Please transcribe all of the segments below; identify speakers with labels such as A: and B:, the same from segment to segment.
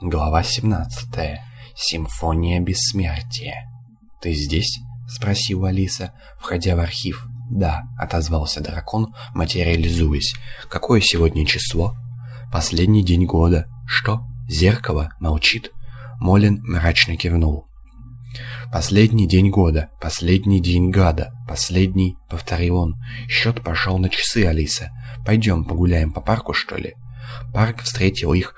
A: Глава 17. Симфония бессмертия. «Ты здесь?» — спросила Алиса, входя в архив. «Да», — отозвался дракон, материализуясь. «Какое сегодня число?» «Последний день года». «Что? Зеркало? Молчит?» Молин мрачно кивнул. «Последний день года, последний день гада, последний...» — повторил он. «Счет пошел на часы, Алиса. Пойдем погуляем по парку, что ли?» Парк встретил их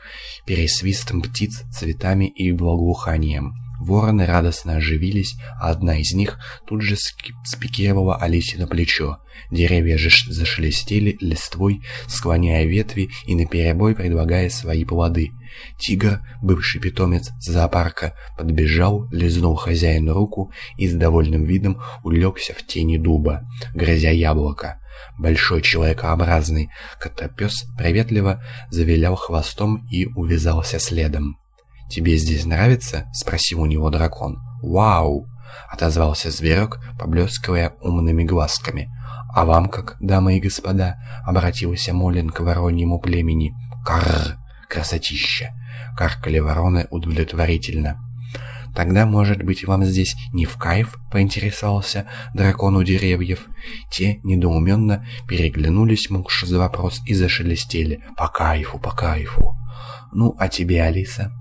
A: пересвистом птиц, цветами и благоуханием. Вороны радостно оживились, а одна из них тут же спикировала Алисе на плечо. Деревья же зашелестели листвой, склоняя ветви и наперебой предлагая свои плоды. Тигр, бывший питомец зоопарка, подбежал, лизнул хозяину руку и с довольным видом улегся в тени дуба, грозя яблоко. Большой человекообразный котопес приветливо завилял хвостом и увязался следом. «Тебе здесь нравится?» — спросил у него дракон. «Вау!» — отозвался зверек, поблескивая умными глазками. «А вам как, дамы и господа?» — обратился Молин к вороньему племени. «Карр! Красотища!» — каркали вороны удовлетворительно. «Тогда, может быть, вам здесь не в кайф?» — поинтересовался дракон у деревьев. Те недоуменно переглянулись муж за вопрос и зашелестели. «По кайфу, по кайфу!» «Ну, а тебе, Алиса?»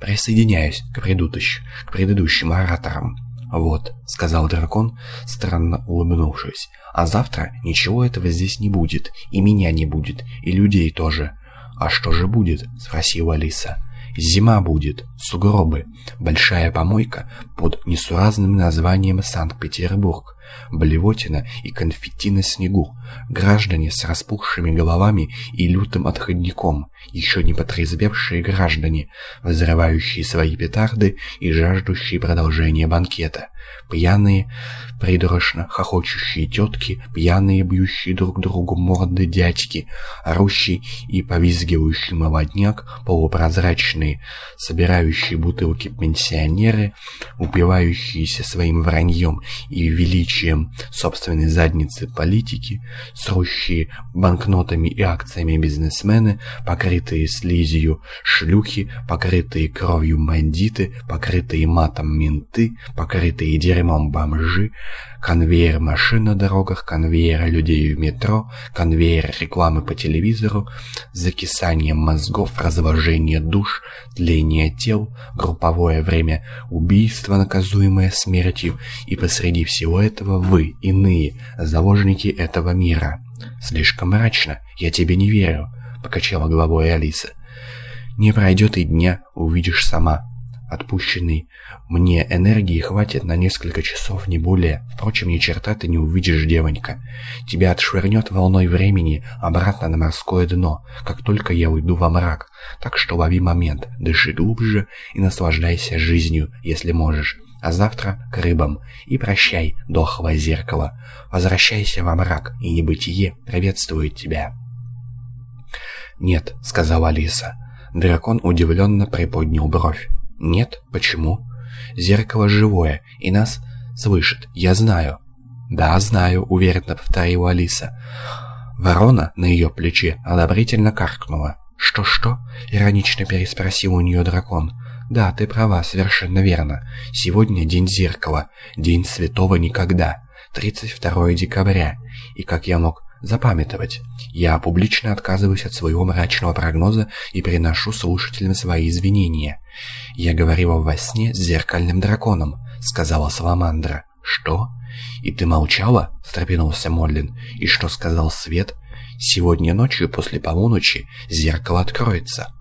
A: «Присоединяюсь к, предыдущ... к предыдущим ораторам». «Вот», — сказал дракон, странно улыбнувшись, «а завтра ничего этого здесь не будет, и меня не будет, и людей тоже». «А что же будет?» — спросила Алиса. Зима будет, сугробы, большая помойка под несуразным названием Санкт-Петербург, блевотина и конфетти на снегу, граждане с распухшими головами и лютым отходником, еще не потрезвевшие граждане, взрывающие свои петарды и жаждущие продолжения банкета, пьяные, придурочно хохочущие тетки, пьяные, бьющие друг другу морды дядьки, орущий и повизгивающий молодняк, полупрозрачные, собирающие бутылки пенсионеры, упивающиеся своим враньем и величием собственной задницы политики, срущие банкнотами и акциями бизнесмены, покрытые слизью шлюхи, покрытые кровью бандиты, покрытые матом менты, покрытые дерьмом бомжи, конвейер машин на дорогах, конвейер людей в метро, конвейер рекламы по телевизору, закисание мозгов, разложение душ, тление тел, групповое время убийства, наказуемое смертью, и посреди всего этого вы, иные, заложники этого мира. «Слишком мрачно, я тебе не верю», — покачала головой Алиса. «Не пройдет и дня, увидишь сама. Отпущенный мне энергии хватит на несколько часов, не более. Впрочем, ни черта ты не увидишь, девонька. Тебя отшвырнет волной времени обратно на морское дно, как только я уйду во мрак. Так что лови момент, дыши глубже и наслаждайся жизнью, если можешь. А завтра к рыбам. И прощай, дохлое зеркало. Возвращайся во мрак, и небытие приветствует тебя. «Нет», — сказала Алиса. Дракон удивленно приподнял бровь. «Нет? Почему?» Зеркало живое, и нас слышит, я знаю». «Да, знаю», — уверенно повторила Алиса. Ворона на ее плече одобрительно каркнула. «Что-что?» — иронично переспросил у нее дракон. «Да, ты права, совершенно верно. Сегодня день зеркала, день святого никогда, 32 декабря. И как я мог запамятовать? Я публично отказываюсь от своего мрачного прогноза и приношу слушателям свои извинения. «Я говорила во сне с зеркальным драконом», — сказала Саламандра. «Что? И ты молчала?» — встрепенулся Моллин. «И что сказал Свет? Сегодня ночью после полуночи зеркало откроется».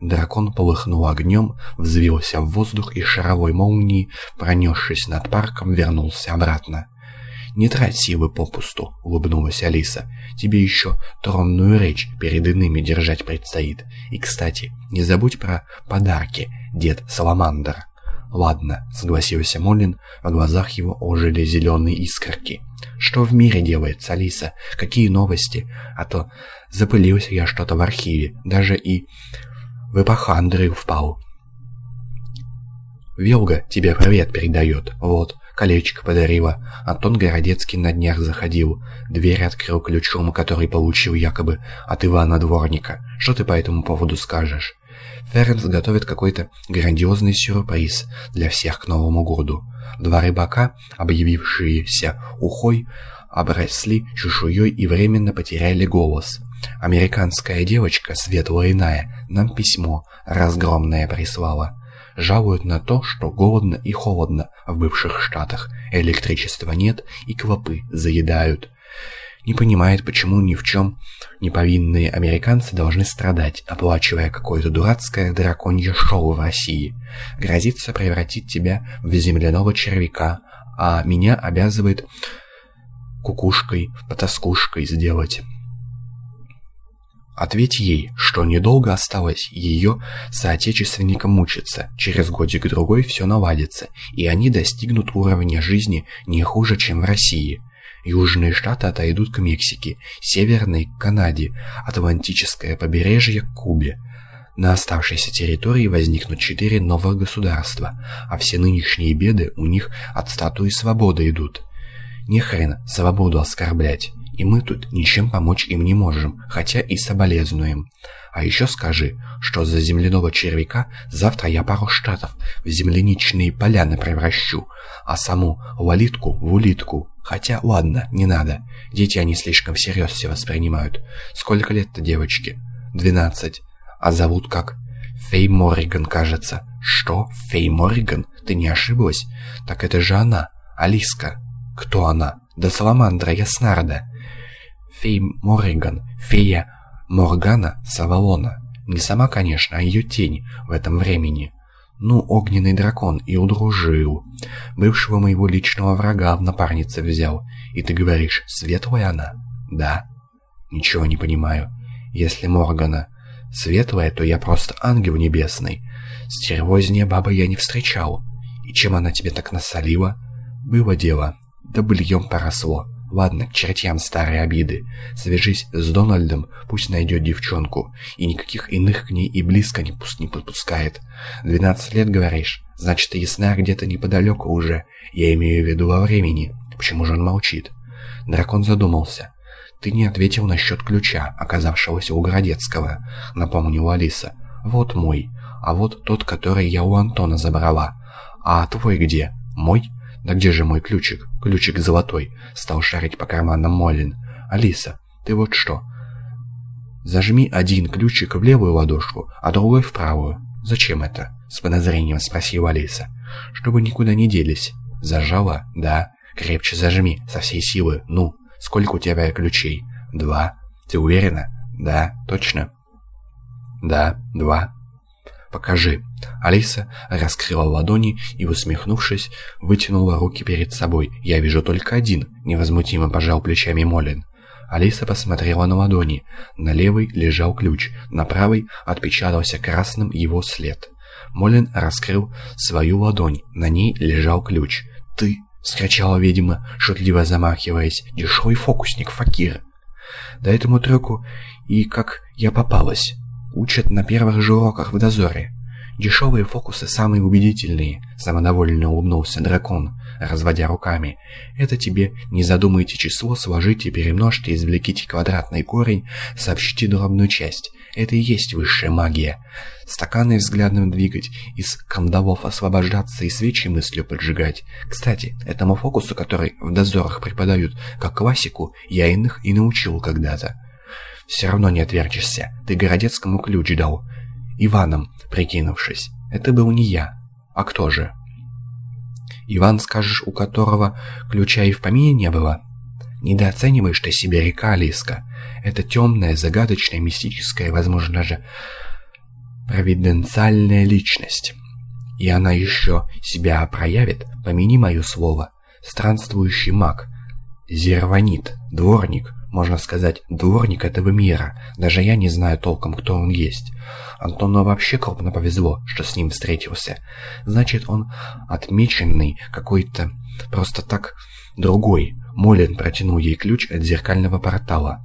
A: Дракон полыхнул огнем, взвился в воздух и шаровой молнией, пронесшись над парком, вернулся обратно. «Не трать силы попусту», — улыбнулась Алиса. «Тебе еще тронную речь перед иными держать предстоит. И, кстати, не забудь про подарки, дед Саламандр». «Ладно», — согласился Молин, в глазах его ожили зеленые искорки. «Что в мире делается, Алиса? Какие новости? А то запылился я что-то в архиве, даже и в эпохандрию впал». «Велга тебе привет передает, вот, колечко подарила. Антон Городецкий на днях заходил. Дверь открыл ключом, который получил якобы от Ивана Дворника. Что ты по этому поводу скажешь?» Ференс готовит какой-то грандиозный сюрприз для всех к Новому году. Два рыбака, объявившиеся ухой, обросли чешуей и временно потеряли голос. Американская девочка, светло-иная, нам письмо разгромное прислала. Жалуют на то, что голодно и холодно в бывших штатах, электричества нет и клопы заедают. Не понимает, почему ни в чем неповинные американцы должны страдать, оплачивая какое-то дурацкое драконье шоу в России. Грозится превратить тебя в земляного червяка, а меня обязывает кукушкой, потаскушкой сделать. Ответь ей, что недолго осталось ее соотечественникам мучиться, через годик-другой все наладится, и они достигнут уровня жизни не хуже, чем в России. Южные штаты отойдут к Мексике, северные – к Канаде, Атлантическое побережье – к Кубе. На оставшейся территории возникнут четыре новых государства, а все нынешние беды у них от статуи свободы идут. Не хрен свободу оскорблять. И мы тут ничем помочь им не можем, хотя и соболезнуем. А еще скажи, что за земляного червяка завтра я пару штатов в земляничные поляны превращу, а саму лолитку в улитку. Хотя, ладно, не надо. Дети они слишком всерьез все воспринимают. Сколько лет-то девочке? Двенадцать. А зовут как? Фей Морриган, кажется. Что? Фей Морриган? Ты не ошиблась? Так это же она, Алиска. Кто она? Да Саламандра Яснарда. Фей Морриган, фея Моргана Савалона. Не сама, конечно, а ее тень в этом времени. Ну, огненный дракон и удружил. Бывшего моего личного врага в напарнице взял. И ты говоришь, светлая она? Да. Ничего не понимаю. Если Моргана светлая, то я просто ангел небесный. Стервознее баба я не встречал. И чем она тебе так насолила? Было дело. Да быльем поросло. Ладно, к чертям старые обиды. Свяжись с Дональдом, пусть найдет девчонку. И никаких иных к ней и близко не, пусть не подпускает. Двенадцать лет, говоришь? Значит, ясна где-то неподалеку уже. Я имею в виду во времени. Почему же он молчит? Дракон задумался. «Ты не ответил насчет ключа, оказавшегося у Городецкого», — напомнила Алиса. «Вот мой, а вот тот, который я у Антона забрала. А твой где? Мой?» «Да где же мой ключик? Ключик золотой!» Стал шарить по карманам Молин. «Алиса, ты вот что? Зажми один ключик в левую ладошку, а другой в правую. Зачем это?» С подозрением спросила Алиса. «Чтобы никуда не делись». «Зажала? Да. Крепче зажми, со всей силы. Ну, сколько у тебя ключей?» «Два. Ты уверена?» «Да. Точно?» «Да. Два». «Покажи». Алиса раскрыла ладони и, усмехнувшись, вытянула руки перед собой. «Я вижу только один», — невозмутимо пожал плечами Молин. Алиса посмотрела на ладони. На левой лежал ключ, на правой отпечатался красным его след. Молин раскрыл свою ладонь, на ней лежал ключ. «Ты!» — вскричала ведьма, шутливо замахиваясь. «Дешевый фокусник, Факир!» «Да этому трюку и как я попалась!» Учат на первых же уроках в дозоре. Дешевые фокусы самые убедительные, самодовольно улыбнулся дракон, разводя руками. Это тебе не задумайте число, сложите, перемножьте, извлеките квадратный корень, сообщите дробную часть. Это и есть высшая магия. Стаканы взглядом двигать, из кандалов освобождаться и свечи мыслью поджигать. Кстати, этому фокусу, который в дозорах преподают как классику, я иных и научил когда-то. Все равно не отвертишься. Ты Городецкому ключ дал. Иваном, прикинувшись. Это был не я. А кто же? Иван, скажешь, у которого ключа и в помине не было? Недооцениваешь ты себя, река Алиска. Это темная, загадочная, мистическая, возможно, даже провиденциальная личность. И она еще себя проявит, помяни мое слово. Странствующий маг, зерванит, дворник, можно сказать, дворник этого мира. Даже я не знаю толком, кто он есть. Антону вообще крупно повезло, что с ним встретился. Значит, он отмеченный какой-то просто так другой. Молин протянул ей ключ от зеркального портала.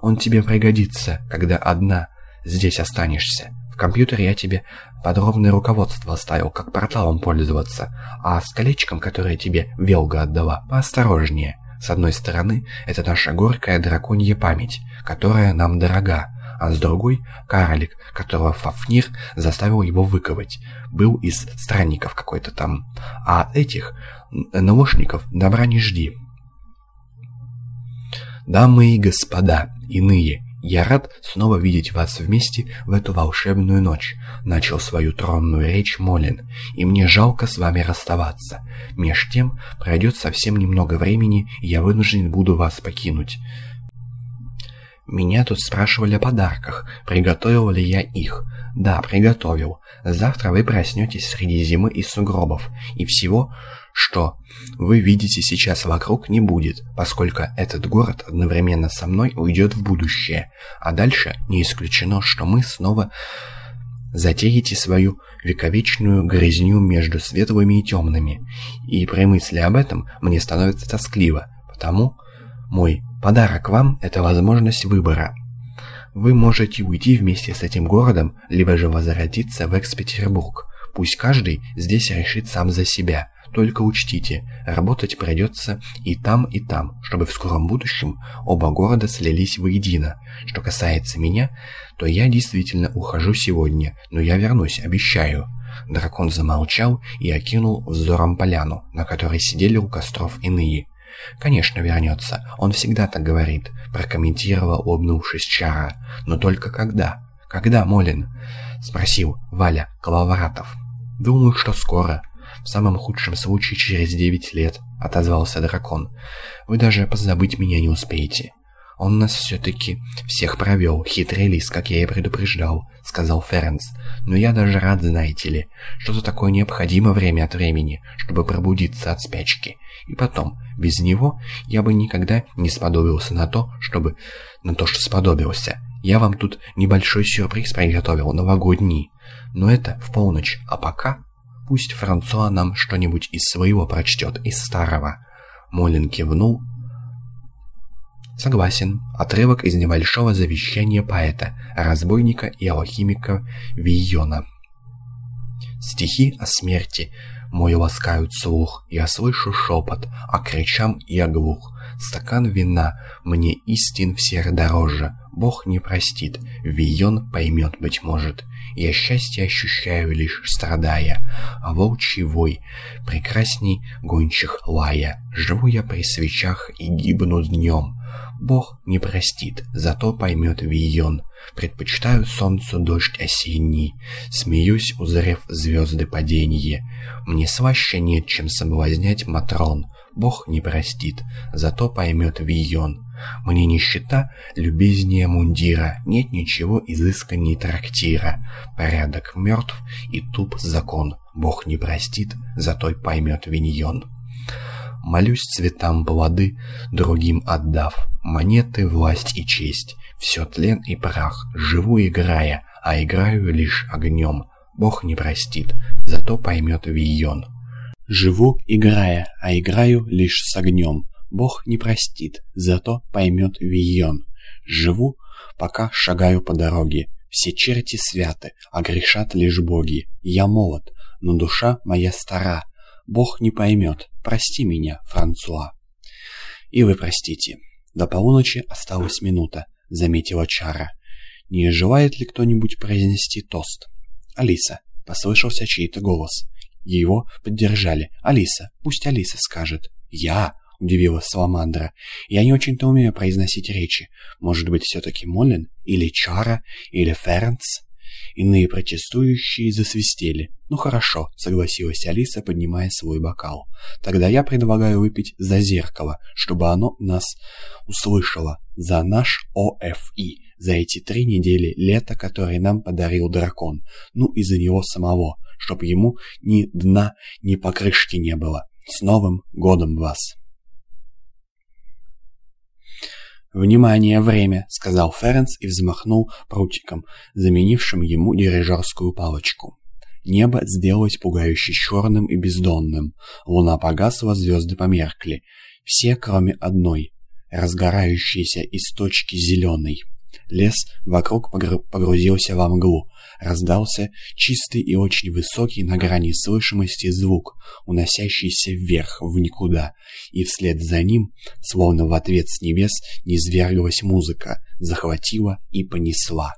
A: Он тебе пригодится, когда одна здесь останешься. В компьютере я тебе подробное руководство оставил, как порталом пользоваться, а с колечком, которое тебе Велга отдала, поосторожнее. С одной стороны, это наша горькая драконья память, которая нам дорога, а с другой — карлик, которого Фафнир заставил его выковать. Был из странников какой-то там. А этих наушников добра не жди. Дамы и господа, иные, я рад снова видеть вас вместе в эту волшебную ночь, начал свою тронную речь Молин, и мне жалко с вами расставаться. Меж тем пройдет совсем немного времени, и я вынужден буду вас покинуть. Меня тут спрашивали о подарках, приготовил ли я их. Да, приготовил. Завтра вы проснетесь среди зимы и сугробов, и всего, что вы видите сейчас вокруг, не будет, поскольку этот город одновременно со мной уйдет в будущее, а дальше не исключено, что мы снова затеете свою вековечную грызню между светлыми и темными, и при мысли об этом мне становится тоскливо, потому мой подарок вам – это возможность выбора. Вы можете уйти вместе с этим городом, либо же возвратиться в Экс-Петербург. Пусть каждый здесь решит сам за себя – только учтите, работать придется и там, и там, чтобы в скором будущем оба города слились воедино. Что касается меня, то я действительно ухожу сегодня, но я вернусь, обещаю». Дракон замолчал и окинул взором поляну, на которой сидели у костров иные. «Конечно вернется, он всегда так говорит», — прокомментировал, улыбнувшись Чара. «Но только когда?» «Когда, Молин?» — спросил Валя Коловоратов. «Думаю, что скоро», в самом худшем случае через девять лет», — отозвался дракон. «Вы даже позабыть меня не успеете». «Он нас все-таки всех провел, хитрый лис, как я и предупреждал», — сказал Ференс. «Но я даже рад, знаете ли, что-то такое необходимо время от времени, чтобы пробудиться от спячки. И потом, без него я бы никогда не сподобился на то, чтобы... на то, что сподобился. Я вам тут небольшой сюрприз приготовил, новогодний. Но это в полночь, а пока...» Пусть Франсуа нам что-нибудь из своего прочтет, из старого». Молин кивнул. «Согласен. Отрывок из небольшого завещания поэта, разбойника и алхимика Вийона. Стихи о смерти мой ласкают слух, я слышу шепот, а кричам я глух. Стакан вина мне истин всех дороже, Бог не простит, Вийон поймет, быть может. Я счастье ощущаю лишь страдая, а волчий вой прекрасней гончих лая. Живу я при свечах и гибну днем. Бог не простит, зато поймет Вийон. Предпочитаю солнцу дождь осенний, Смеюсь, узрев звезды паденье. Мне слаще нет, чем соблазнять Матрон. Бог не простит, зато поймет Вийон. Мне нищета любезнее мундира, нет ничего изысканней трактира. Порядок мертв и туп закон, Бог не простит, зато поймет виньон. Молюсь цветам плоды, другим отдав, монеты, власть и честь. Все тлен и прах, живу играя, а играю лишь огнем. Бог не простит, зато поймет вийон. Живу, играя, а играю лишь с огнем. Бог не простит, зато поймет Вийон. Живу, пока шагаю по дороге. Все черти святы, а грешат лишь боги. Я молод, но душа моя стара. Бог не поймет. Прости меня, Франсуа. И вы простите. До полуночи осталась минута, заметила Чара. Не желает ли кто-нибудь произнести тост? Алиса, послышался чей-то голос. Его поддержали. Алиса, пусть Алиса скажет. Я, — удивилась Саламандра. «Я не очень-то умею произносить речи. Может быть, все-таки Молин? Или Чара? Или Фернс?» Иные протестующие засвистели. «Ну хорошо», — согласилась Алиса, поднимая свой бокал. «Тогда я предлагаю выпить за зеркало, чтобы оно нас услышало, за наш ОФИ, за эти три недели лета, которые нам подарил дракон, ну и за него самого, чтоб ему ни дна, ни покрышки не было. С Новым годом вас!» «Внимание, время!» — сказал Ференс и взмахнул прутиком, заменившим ему дирижерскую палочку. Небо сделалось пугающе черным и бездонным. Луна погасла, звезды померкли. Все, кроме одной, разгорающейся из точки зеленой. Лес вокруг погрузился во мглу. Раздался чистый и очень высокий на грани слышимости звук, уносящийся вверх, в никуда, и вслед за ним, словно в ответ с небес, низверглась музыка, захватила и понесла.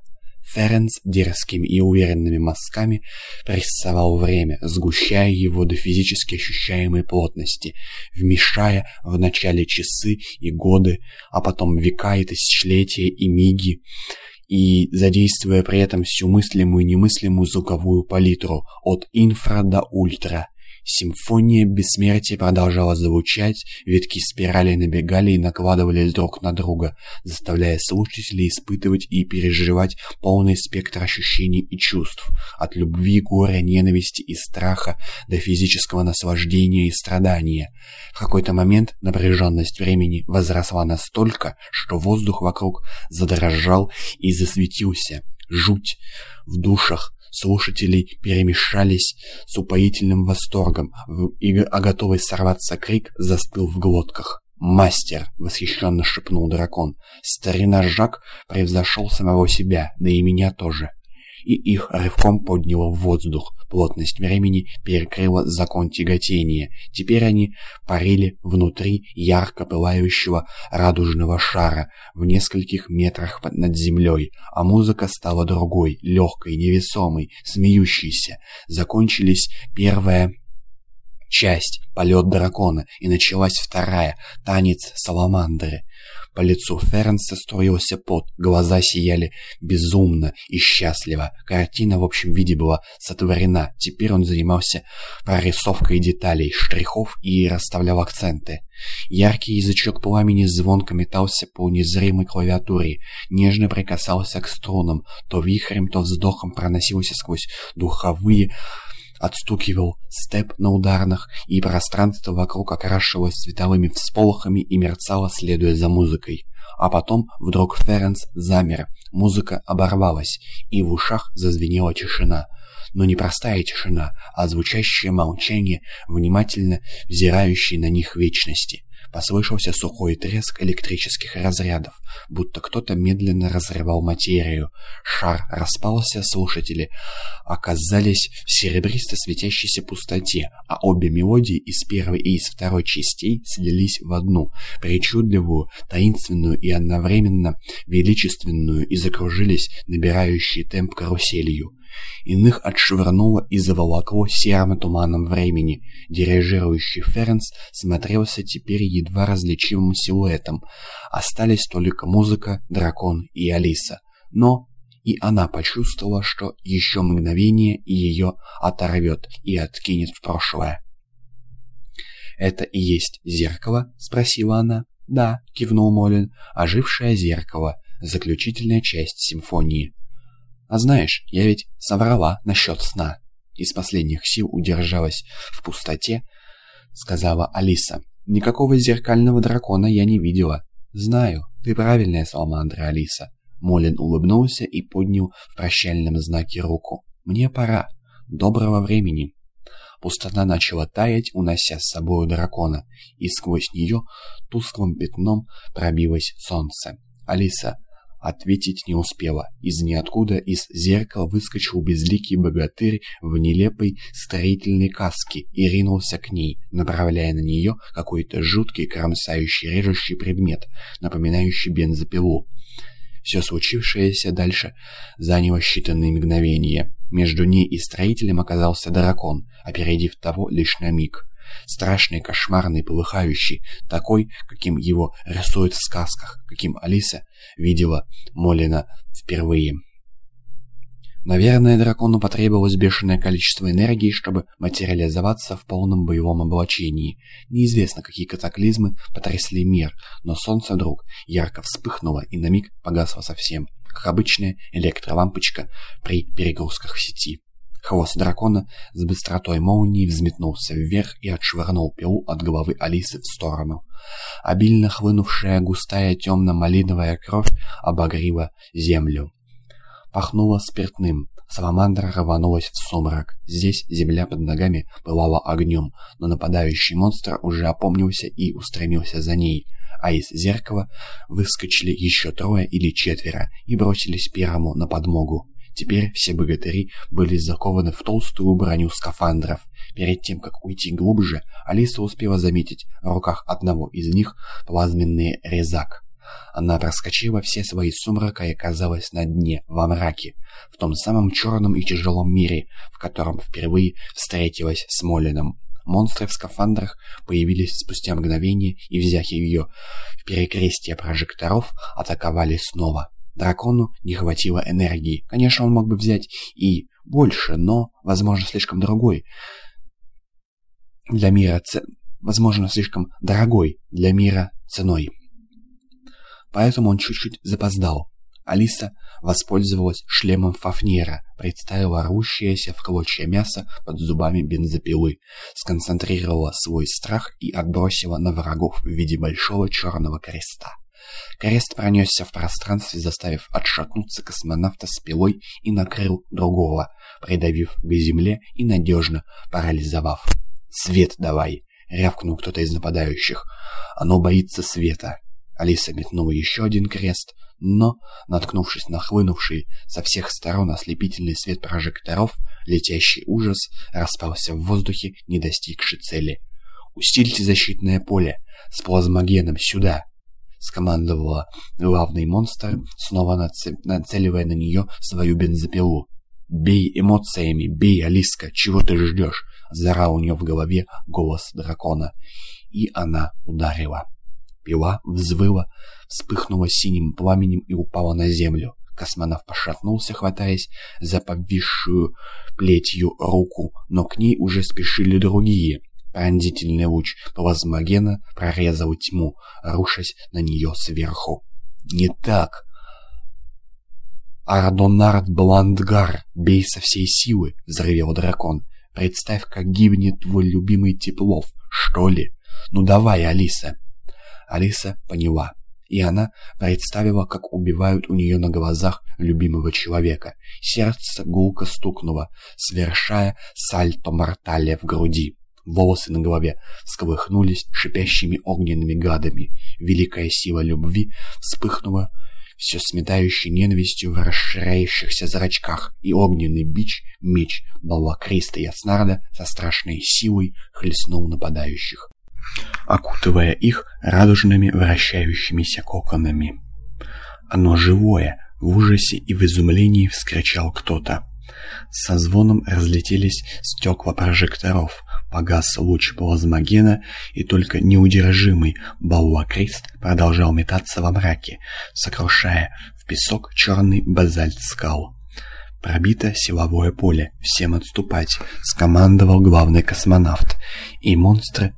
A: Ференс дерзкими и уверенными мазками прессовал время, сгущая его до физически ощущаемой плотности, вмешая в начале часы и годы, а потом века и тысячелетия и миги, и задействуя при этом всю мыслимую и немыслимую звуковую палитру от инфра до ультра – Симфония бессмертия продолжала звучать, ветки спирали набегали и накладывались друг на друга, заставляя слушателей испытывать и переживать полный спектр ощущений и чувств, от любви, горя, ненависти и страха до физического наслаждения и страдания. В какой-то момент напряженность времени возросла настолько, что воздух вокруг задрожал и засветился. Жуть в душах слушателей перемешались с упоительным восторгом, и, а готовый сорваться крик застыл в глотках. «Мастер!» — восхищенно шепнул дракон. «Старина Жак превзошел самого себя, да и меня тоже» и их рывком подняло в воздух. Плотность времени перекрыла закон тяготения. Теперь они парили внутри ярко пылающего радужного шара в нескольких метрах над землей, а музыка стала другой, легкой, невесомой, смеющейся. Закончились первая часть, полет дракона, и началась вторая, танец саламандры. По лицу Ференса струился пот, глаза сияли безумно и счастливо. Картина в общем виде была сотворена. Теперь он занимался прорисовкой деталей, штрихов и расставлял акценты. Яркий язычок пламени звонко метался по незримой клавиатуре, нежно прикасался к струнам, то вихрем, то вздохом проносился сквозь духовые отстукивал степ на ударных, и пространство вокруг окрашивалось световыми всполохами и мерцало, следуя за музыкой. А потом вдруг Ференс замер, музыка оборвалась, и в ушах зазвенела тишина. Но не простая тишина, а звучащее молчание, внимательно взирающее на них вечности. Послышался сухой треск электрических разрядов, будто кто-то медленно разрывал материю. Шар распался, слушатели оказались в серебристо светящейся пустоте, а обе мелодии из первой и из второй частей слились в одну, причудливую, таинственную и одновременно величественную и закружились набирающие темп каруселью. Иных отшвырнуло и заволокло серым туманом времени. Дирижирующий Ференс смотрелся теперь едва различимым силуэтом. Остались только музыка, дракон и Алиса. Но и она почувствовала, что еще мгновение и ее оторвет и откинет в прошлое. «Это и есть зеркало?» — спросила она. «Да», — кивнул Молин, — «ожившее зеркало, заключительная часть симфонии». А знаешь, я ведь соврала насчет сна. Из последних сил удержалась в пустоте, сказала Алиса. Никакого зеркального дракона я не видела. Знаю, ты правильная саламандра, Алиса. Молин улыбнулся и поднял в прощальном знаке руку. Мне пора. Доброго времени. Пустота начала таять, унося с собой дракона, и сквозь нее тусклым пятном пробилось солнце. Алиса Ответить не успела. Из ниоткуда из зеркала выскочил безликий богатырь в нелепой строительной каске и ринулся к ней, направляя на нее какой-то жуткий, кромсающий, режущий предмет, напоминающий бензопилу. Все случившееся дальше заняло считанные мгновения. Между ней и строителем оказался дракон, опередив того лишь на миг. Страшный, кошмарный, полыхающий, такой, каким его рисуют в сказках, каким Алиса видела Молина впервые. Наверное, дракону потребовалось бешеное количество энергии, чтобы материализоваться в полном боевом облачении. Неизвестно, какие катаклизмы потрясли мир, но солнце вдруг ярко вспыхнуло и на миг погасло совсем, как обычная электролампочка при перегрузках в сети. Хвост дракона с быстротой молнии взметнулся вверх и отшвырнул пилу от головы Алисы в сторону. Обильно хлынувшая густая темно-малиновая кровь обогрила землю. Пахнуло спиртным. Саламандра рванулась в сумрак. Здесь земля под ногами пылала огнем, но нападающий монстр уже опомнился и устремился за ней. а из зеркала выскочили еще трое или четверо и бросились первому на подмогу. Теперь все богатыри были закованы в толстую броню скафандров. Перед тем, как уйти глубже, Алиса успела заметить в руках одного из них плазменный резак. Она проскочила все свои сумрака и оказалась на дне, во мраке, в том самом черном и тяжелом мире, в котором впервые встретилась с Молином. Монстры в скафандрах появились спустя мгновение и, взяв ее в перекрестие прожекторов, атаковали снова. Дракону не хватило энергии. Конечно, он мог бы взять и больше, но, возможно, слишком другой для мира ц... возможно, слишком дорогой для мира ценой. Поэтому он чуть-чуть запоздал. Алиса воспользовалась шлемом Фафнера, представила рвущееся в клочья мясо под зубами бензопилы, сконцентрировала свой страх и отбросила на врагов в виде большого черного креста. Крест пронесся в пространстве, заставив отшатнуться космонавта с пилой и накрыл другого, придавив к земле и надежно парализовав. «Свет давай!» — рявкнул кто-то из нападающих. «Оно боится света!» Алиса метнула еще один крест, но, наткнувшись на хлынувший со всех сторон ослепительный свет прожекторов, летящий ужас распался в воздухе, не достигший цели. «Усильте защитное поле! С плазмогеном сюда!» — скомандовала главный монстр, снова нацеливая на нее свою бензопилу. «Бей эмоциями, бей, Алиска, чего ты ждешь?» — заорал у нее в голове голос дракона. И она ударила. Пила взвыла, вспыхнула синим пламенем и упала на землю. Космонавт пошатнулся, хватаясь за повисшую плетью руку, но к ней уже спешили другие. Пронзительный луч плазмогена прорезал тьму, рушась на нее сверху. «Не так!» «Ардонард Бландгар, бей со всей силы!» — взревел дракон. «Представь, как гибнет твой любимый Теплов, что ли? Ну давай, Алиса!» Алиса поняла, и она представила, как убивают у нее на глазах любимого человека. Сердце гулко стукнуло, совершая сальто-мортале в груди. Волосы на голове сколыхнулись шипящими огненными гадами. Великая сила любви вспыхнула все сметающей ненавистью в расширяющихся зрачках, и огненный бич, меч Баллакриста Яснарда со страшной силой хлестнул нападающих окутывая их радужными вращающимися коконами. «Оно живое!» — в ужасе и в изумлении вскричал кто-то. Со звоном разлетелись стекла прожекторов, погас луч плазмогена, и только неудержимый Баллакрист продолжал метаться во мраке, сокрушая в песок черный базальт скал. «Пробито силовое поле. Всем отступать!» — скомандовал главный космонавт. И монстры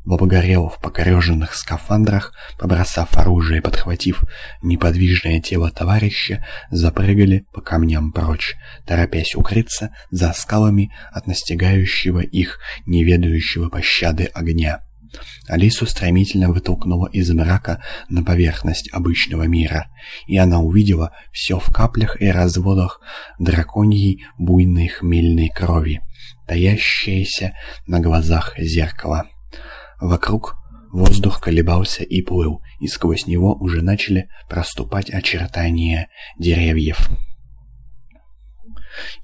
A: в покореженных скафандрах, побросав оружие и подхватив неподвижное тело товарища, запрыгали по камням прочь, торопясь укрыться за скалами от настигающего их, неведающего пощады огня. Алису стремительно вытолкнуло из мрака на поверхность обычного мира, и она увидела все в каплях и разводах драконьей буйной хмельной крови, таящееся на глазах зеркала. Вокруг воздух колебался и плыл, и сквозь него уже начали проступать очертания деревьев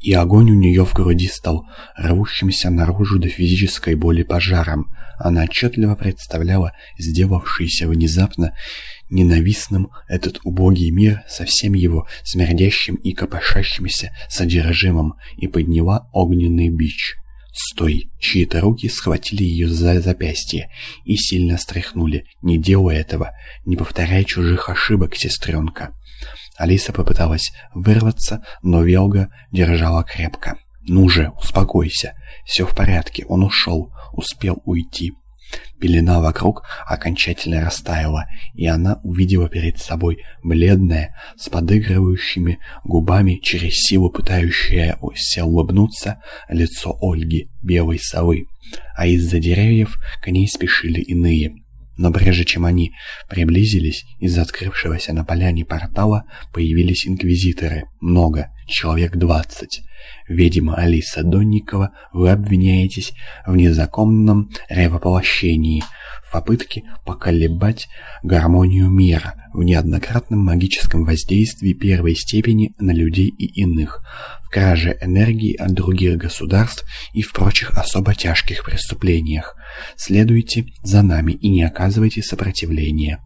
A: и огонь у нее в груди стал рвущимся наружу до физической боли пожаром. Она отчетливо представляла сделавшийся внезапно ненавистным этот убогий мир со всем его смердящим и копошащимся содержимым и подняла огненный бич. «Стой!» Чьи-то руки схватили ее за запястье и сильно стряхнули. «Не делай этого! Не повторяй чужих ошибок, сестренка!» Алиса попыталась вырваться, но Велга держала крепко. «Ну же, успокойся. Все в порядке, он ушел, успел уйти». Пелена вокруг окончательно растаяла, и она увидела перед собой бледное, с подыгрывающими губами, через силу пытающееся улыбнуться, лицо Ольги, белой совы. А из-за деревьев к ней спешили иные. Но прежде чем они приблизились, из открывшегося на поляне портала появились инквизиторы. Много, человек двадцать. Ведьма Алиса Донникова, вы обвиняетесь в незаконном ревоплощении, в попытке поколебать гармонию мира в неоднократном магическом воздействии первой степени на людей и иных, в краже энергии от других государств и в прочих особо тяжких преступлениях. Следуйте за нами и не оказывайте сопротивления.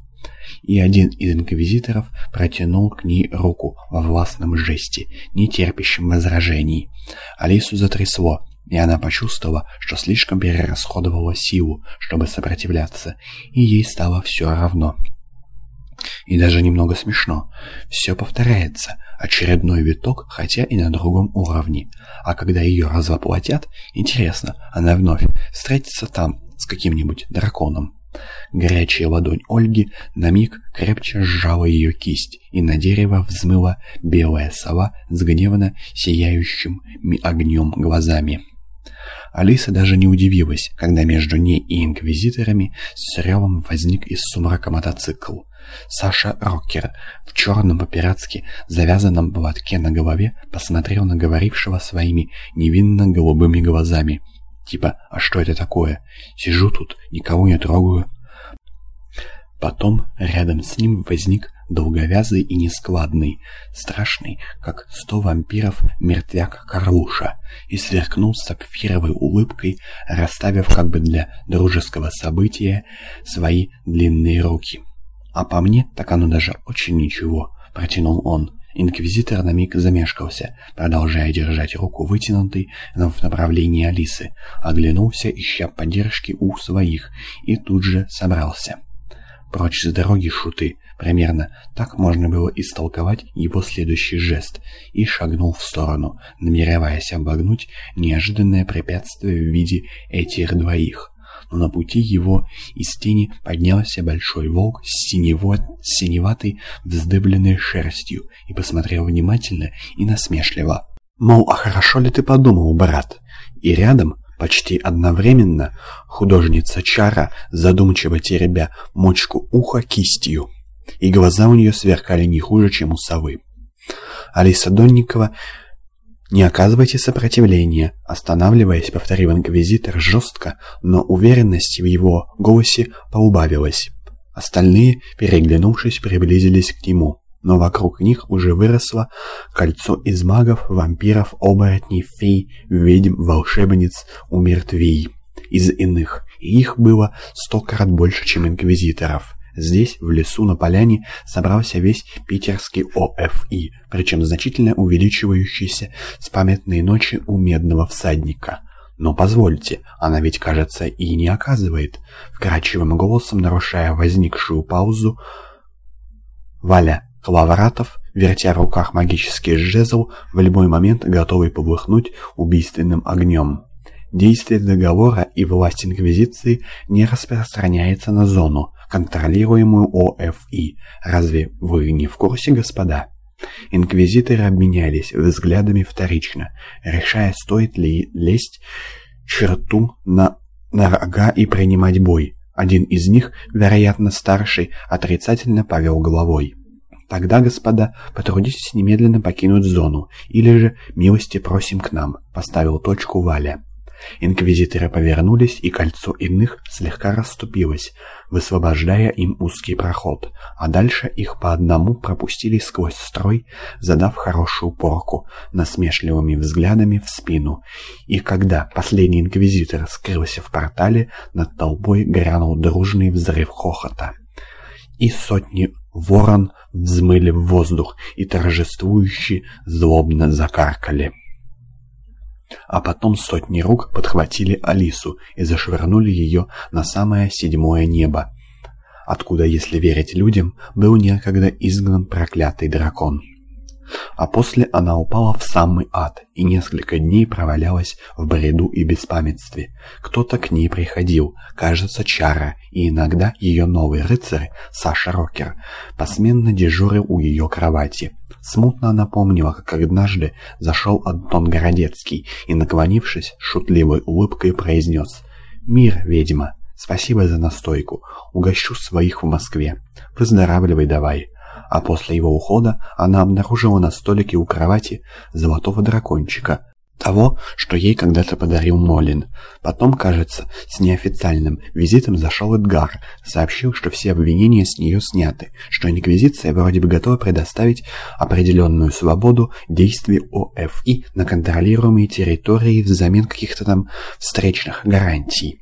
A: И один из инквизиторов протянул к ней руку во властном жесте, не терпящем возражений. Алису затрясло, и она почувствовала, что слишком перерасходовала силу, чтобы сопротивляться, и ей стало все равно. И даже немного смешно. Все повторяется, очередной виток, хотя и на другом уровне. А когда ее развоплотят, интересно, она вновь встретится там с каким-нибудь драконом. Горячая ладонь Ольги на миг крепче сжала ее кисть, и на дерево взмыла белая сова с гневно сияющим огнем глазами. Алиса даже не удивилась, когда между ней и инквизиторами с ревом возник из сумрака мотоцикл. Саша Роккер в черном по-пиратски завязанном платке на голове посмотрел на говорившего своими невинно-голубыми глазами. Типа, а что это такое? Сижу тут, никого не трогаю. Потом рядом с ним возник долговязый и нескладный, страшный, как сто вампиров, мертвяк Карлуша, и сверкнул сапфировой улыбкой, расставив как бы для дружеского события свои длинные руки. «А по мне, так оно даже очень ничего», — протянул он. Инквизитор на миг замешкался, продолжая держать руку вытянутой в направлении Алисы, оглянулся, ища поддержки у своих, и тут же собрался. «Прочь с дороги, шуты!» Примерно так можно было истолковать его следующий жест, и шагнул в сторону, намереваясь обогнуть неожиданное препятствие в виде этих двоих но на пути его из тени поднялся большой волк с синево... синеватой вздыбленной шерстью и посмотрел внимательно и насмешливо. Мол, а хорошо ли ты подумал, брат? И рядом, почти одновременно, художница Чара, задумчиво теребя мочку уха кистью, и глаза у нее сверкали не хуже, чем у совы. Алиса Донникова «Не оказывайте сопротивления», останавливаясь, повторил инквизитор жестко, но уверенность в его голосе поубавилась. Остальные, переглянувшись, приблизились к нему, но вокруг них уже выросло кольцо из магов, вампиров, оборотней, фей, ведьм, волшебниц, умертвей. Из иных, и их было сто крат больше, чем инквизиторов. Здесь, в лесу на поляне, собрался весь питерский ОФИ, причем значительно увеличивающийся с памятной ночи у медного всадника. Но позвольте, она ведь, кажется, и не оказывает, вкрадчивым голосом нарушая возникшую паузу, Валя Клавратов, вертя в руках магический жезл, в любой момент готовый побухнуть убийственным огнем. Действие договора и власть Инквизиции не распространяется на зону, контролируемую ОФИ. Разве вы не в курсе, господа? Инквизиторы обменялись взглядами вторично, решая, стоит ли лезть черту на, на рога и принимать бой. Один из них, вероятно старший, отрицательно повел головой. «Тогда, господа, потрудитесь немедленно покинуть зону, или же милости просим к нам», — поставил точку Валя. Инквизиторы повернулись, и кольцо иных слегка расступилось, высвобождая им узкий проход, а дальше их по одному пропустили сквозь строй, задав хорошую порку, насмешливыми взглядами в спину. И когда последний инквизитор скрылся в портале, над толпой грянул дружный взрыв хохота. И сотни ворон взмыли в воздух и торжествующе злобно закаркали. А потом сотни рук подхватили Алису и зашвырнули ее на самое седьмое небо, откуда, если верить людям, был некогда изгнан проклятый дракон. А после она упала в самый ад и несколько дней провалялась в бреду и беспамятстве. Кто-то к ней приходил, кажется, Чара, и иногда ее новый рыцарь, Саша Рокер, посменно дежурил у ее кровати. Смутно она помнила, как однажды зашел Антон Городецкий и, наклонившись, шутливой улыбкой произнес «Мир, ведьма, спасибо за настойку, угощу своих в Москве, выздоравливай давай». А после его ухода она обнаружила на столике у кровати золотого дракончика, того, что ей когда-то подарил Молин. Потом, кажется, с неофициальным визитом зашел Эдгар, сообщил, что все обвинения с нее сняты, что Инквизиция вроде бы готова предоставить определенную свободу действий ОФИ на контролируемой территории взамен каких-то там встречных гарантий.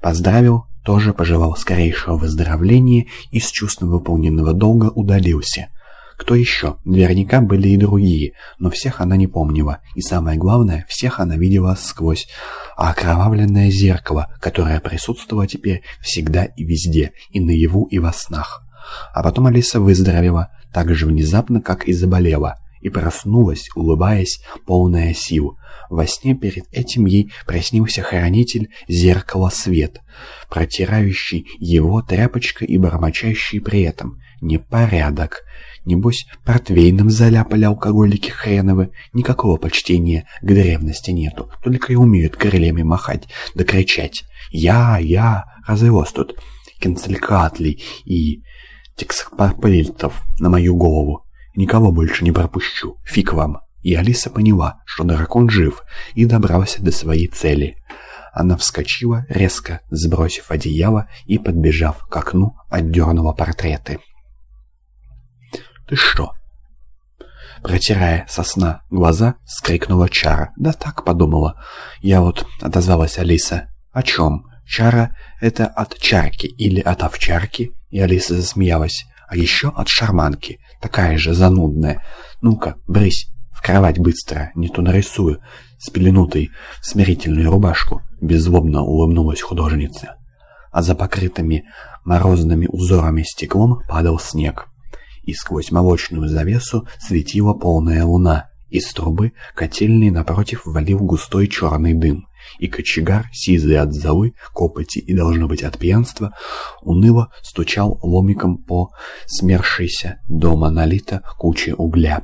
A: Поздравил, тоже пожелал скорейшего выздоровления и с чувством выполненного долга удалился – кто еще? Наверняка были и другие, но всех она не помнила. И самое главное, всех она видела сквозь окровавленное зеркало, которое присутствовало теперь всегда и везде, и наяву, и во снах. А потом Алиса выздоровела, так же внезапно, как и заболела, и проснулась, улыбаясь, полная сил. Во сне перед этим ей приснился хранитель зеркала свет, протирающий его тряпочкой и бормочащий при этом «непорядок». Небось, портвейном заляпали алкоголики хреновы. Никакого почтения к древности нету. Только и умеют крыльями махать да кричать. «Я, я!» Разве тут Кенцелькатли и тексапарпельтов на мою голову? Никого больше не пропущу. Фиг вам. И Алиса поняла, что дракон жив, и добрался до своей цели. Она вскочила, резко сбросив одеяло и, подбежав к окну, отдернула портреты. «Ты что?» Протирая со сна глаза, скрикнула Чара. «Да так подумала». «Я вот...» — отозвалась Алиса. «О чем? Чара — это от чарки или от овчарки?» И Алиса засмеялась. «А еще от шарманки. Такая же занудная. Ну-ка, брысь в кровать быстро, не то нарисую, спеленутой в смирительную рубашку», — беззлобно улыбнулась художница. А за покрытыми морозными узорами стеклом падал снег и сквозь молочную завесу светила полная луна. Из трубы котельный напротив валил густой черный дым, и кочегар, сизый от золы, копоти и, должно быть, от пьянства, уныло стучал ломиком по смершейся до монолита куче угля.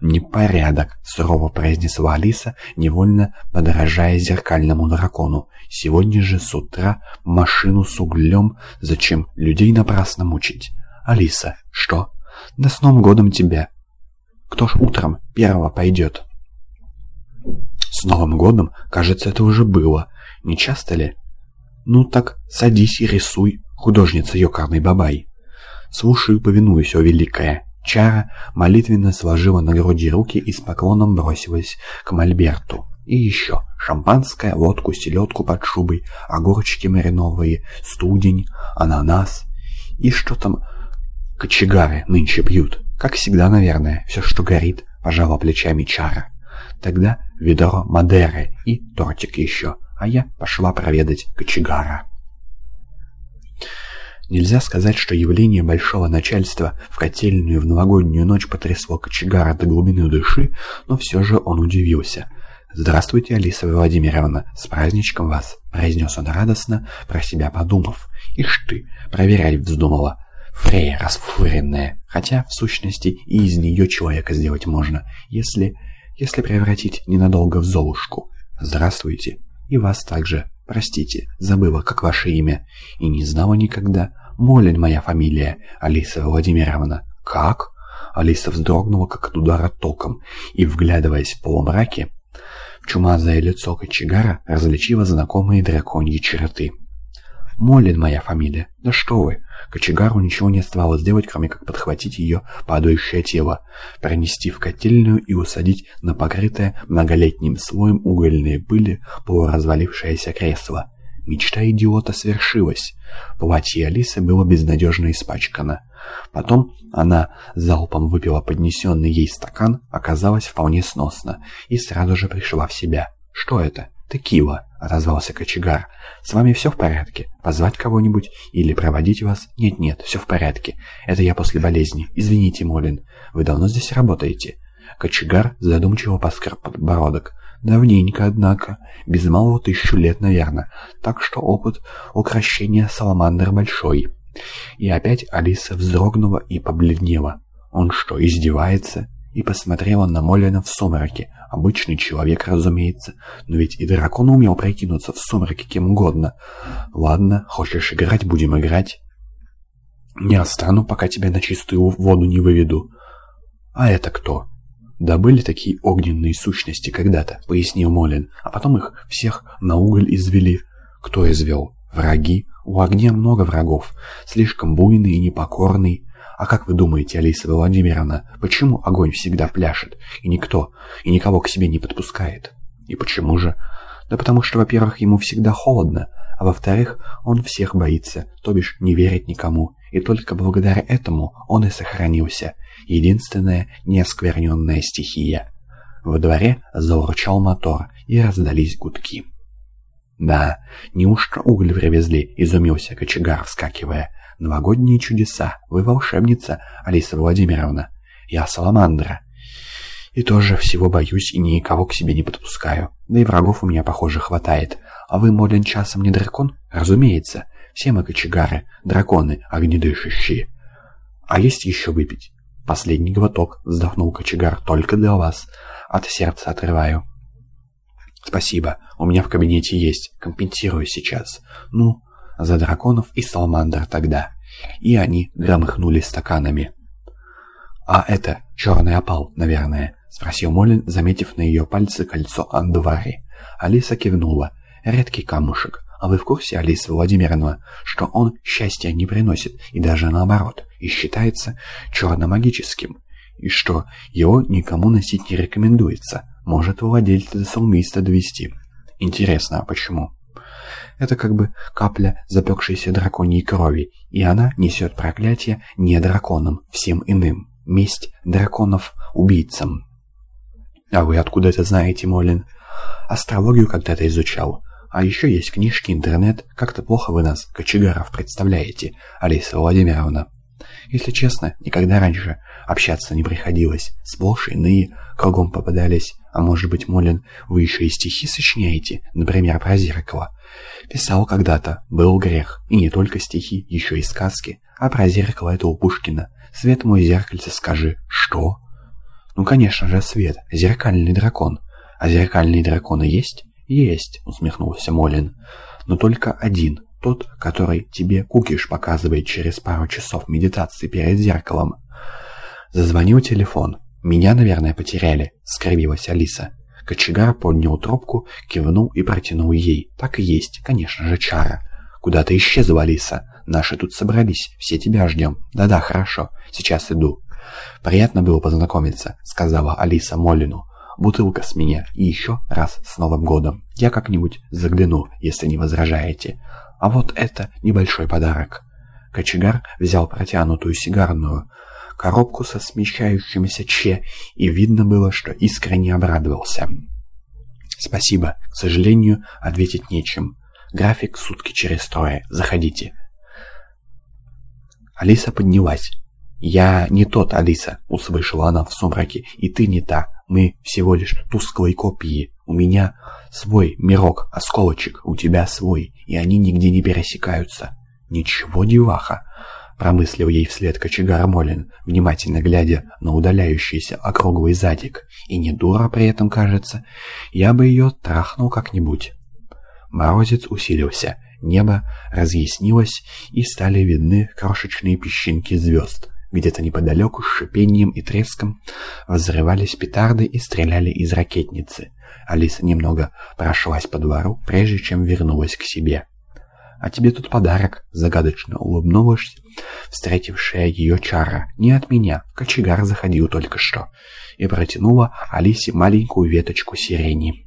A: «Непорядок», — сурово произнесла Алиса, невольно подражая зеркальному дракону. «Сегодня же с утра машину с углем, зачем людей напрасно мучить?» «Алиса, что?» Да с Новым годом тебя. Кто ж утром первого пойдет? С Новым годом, кажется, это уже было. Не часто ли? Ну так садись и рисуй, художница Йокарный Бабай. Слушаю, повинуюсь, о великая. Чара молитвенно сложила на груди руки и с поклоном бросилась к Мольберту. И еще шампанское, водку, селедку под шубой, огурчики мариновые, студень, ананас. И что там Кочегары нынче пьют. Как всегда, наверное, все, что горит, пожала плечами Чара. Тогда ведро Мадеры и тортик еще, а я пошла проведать кочегара. Нельзя сказать, что явление большого начальства в котельную в новогоднюю ночь потрясло кочегара до глубины души, но все же он удивился. «Здравствуйте, Алиса Владимировна, с праздничком вас!» — произнес он радостно, про себя подумав. «Ишь ты, проверять вздумала!» Фрея расфуренная, хотя, в сущности, и из нее человека сделать можно, если... если превратить ненадолго в Золушку. Здравствуйте. И вас также. Простите, забыла, как ваше имя. И не знала никогда. Молин моя фамилия, Алиса Владимировна. Как? Алиса вздрогнула, как от удара током, и, вглядываясь в полумраке, чумазое лицо кочегара различила знакомые драконьи черты. «Молин моя фамилия. Да что вы!» Кочегару ничего не оставалось сделать, кроме как подхватить ее падающее тело, пронести в котельную и усадить на покрытое многолетним слоем угольной пыли полуразвалившееся кресло. Мечта идиота свершилась. Платье Алисы было безнадежно испачкано. Потом она залпом выпила поднесенный ей стакан, оказалось вполне сносно, и сразу же пришла в себя. Что это? «Текила», — отозвался кочегар. «С вами все в порядке? Позвать кого-нибудь? Или проводить вас?» «Нет-нет, все в порядке. Это я после болезни. Извините, Молин. Вы давно здесь работаете?» Кочегар задумчиво поскреб подбородок. «Давненько, однако. Без малого тысячу лет, наверное. Так что опыт укращения саламандр большой». И опять Алиса вздрогнула и побледнела. «Он что, издевается?» И посмотрела на Молина в сумраке, Обычный человек, разумеется, но ведь и дракон умел прокинуться в сумраке кем угодно. Ладно, хочешь играть, будем играть. Не остану, пока тебя на чистую воду не выведу. А это кто? «Да были такие огненные сущности когда-то», — пояснил Молин, «а потом их всех на уголь извели». «Кто извел? Враги? У огня много врагов, слишком буйный и непокорный. А как вы думаете, Алиса Владимировна, почему огонь всегда пляшет, и никто, и никого к себе не подпускает? И почему же? Да потому что, во-первых, ему всегда холодно, а во-вторых, он всех боится, то бишь не верит никому, и только благодаря этому он и сохранился, единственная неоскверненная стихия. Во дворе заурчал мотор, и раздались гудки. «Да, неужто уголь привезли?» — изумился кочегар, вскакивая. «Новогодние чудеса! Вы волшебница, Алиса Владимировна! Я саламандра!» «И тоже всего боюсь и никого к себе не подпускаю. Да и врагов у меня, похоже, хватает. А вы, Молин, часом не дракон? Разумеется. Все мы кочегары, драконы, огнедышащие. А есть еще выпить?» «Последний глоток», — вздохнул кочегар, — «только для вас. От сердца отрываю». «Спасибо, у меня в кабинете есть, компенсирую сейчас. Ну, за драконов и саламандр тогда». И они громыхнули стаканами. «А это черный опал, наверное?» — спросил Молин, заметив на ее пальце кольцо Андвари. Алиса кивнула. «Редкий камушек. А вы в курсе, Алиса Владимировна, что он счастья не приносит, и даже наоборот, и считается черномагическим, и что его никому носить не рекомендуется, может владельца до самоубийства довести. Интересно, а почему? Это как бы капля запекшейся драконьей крови, и она несет проклятие не драконам, всем иным. Месть драконов убийцам. А вы откуда это знаете, Молин? Астрологию когда-то изучал. А еще есть книжки, интернет. Как-то плохо вы нас, кочегаров, представляете, Алиса Владимировна. Если честно, никогда раньше общаться не приходилось. Сплошь иные кругом попадались. А может быть, Молин, вы еще и стихи сочиняете? Например, про зеркало. Писал когда-то. Был грех. И не только стихи, еще и сказки. А про зеркало это у Пушкина. «Свет мой зеркальце, скажи». «Что?» «Ну, конечно же, Свет. Зеркальный дракон. А зеркальные драконы есть?» «Есть», — усмехнулся Молин. «Но только один, тот, который тебе кукиш показывает через пару часов медитации перед зеркалом». Зазвонил телефон. «Меня, наверное, потеряли», — скривилась Алиса. Кочегар поднял трубку, кивнул и протянул ей. «Так и есть, конечно же, Чара». «Куда ты исчезла, Алиса? Наши тут собрались, все тебя ждем». «Да-да, хорошо, сейчас иду». «Приятно было познакомиться», — сказала Алиса Молину бутылка с меня и еще раз с Новым годом. Я как-нибудь загляну, если не возражаете. А вот это небольшой подарок». Кочегар взял протянутую сигарную коробку со смещающимися че, и видно было, что искренне обрадовался. «Спасибо. К сожалению, ответить нечем. График сутки через трое. Заходите». Алиса поднялась. «Я не тот, Алиса», — услышала она в сумраке, — «и ты не та. Мы всего лишь тусклые копии. У меня свой мирок, осколочек, у тебя свой, и они нигде не пересекаются. Ничего, деваха, промыслил ей вслед кочегар Молин, внимательно глядя на удаляющийся округлый задик. И не дура при этом, кажется. Я бы ее трахнул как-нибудь. Морозец усилился, небо разъяснилось, и стали видны крошечные песчинки звезд. Где-то неподалеку с шипением и треском взрывались петарды и стреляли из ракетницы. Алиса немного прошлась по двору, прежде чем вернулась к себе. «А тебе тут подарок», — загадочно улыбнулась встретившая ее чара. «Не от меня, кочегар заходил только что», и протянула Алисе маленькую веточку сирени.